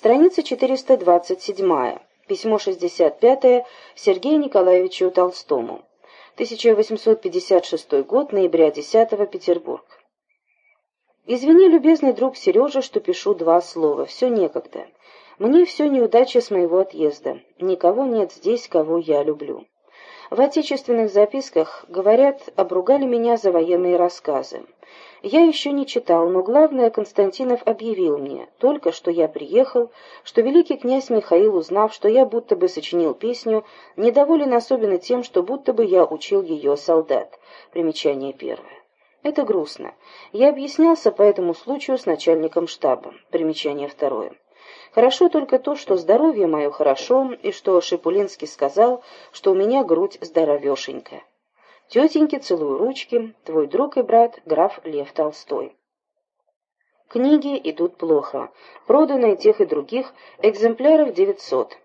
Страница 427. Письмо 65 Сергею Николаевичу Толстому. 1856 год, ноября 10 Петербург. Извини, любезный друг Сережа, что пишу два слова. Все некогда. Мне все неудача с моего отъезда. Никого нет здесь, кого я люблю. В отечественных записках, говорят, обругали меня за военные рассказы. Я еще не читал, но главное, Константинов объявил мне, только что я приехал, что великий князь Михаил, узнав, что я будто бы сочинил песню, недоволен особенно тем, что будто бы я учил ее солдат. Примечание первое. Это грустно. Я объяснялся по этому случаю с начальником штаба. Примечание второе. Хорошо только то, что здоровье мое хорошо, и что Шипулинский сказал, что у меня грудь здоровешенькая. Тетеньке целую ручки, твой друг и брат, граф Лев Толстой. Книги идут плохо. Продано и тех, и других экземпляров 900.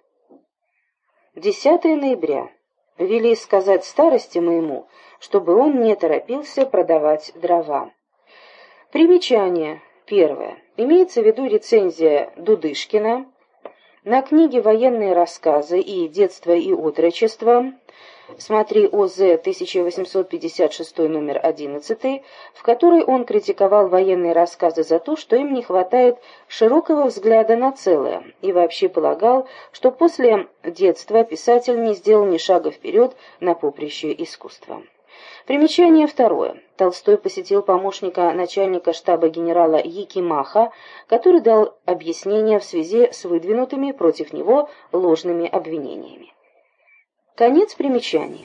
10 ноября. Вели сказать старости моему, чтобы он не торопился продавать дрова. Примечание. Первое. Имеется в виду рецензия Дудышкина на книги «Военные рассказы» и «Детство и отрочество» Смотри ОЗ 1856 номер 11, в которой он критиковал военные рассказы за то, что им не хватает широкого взгляда на целое, и вообще полагал, что после детства писатель не сделал ни шага вперед на поприще искусства. Примечание второе. Толстой посетил помощника начальника штаба генерала Якимаха, который дал объяснение в связи с выдвинутыми против него ложными обвинениями. Конец примечаний.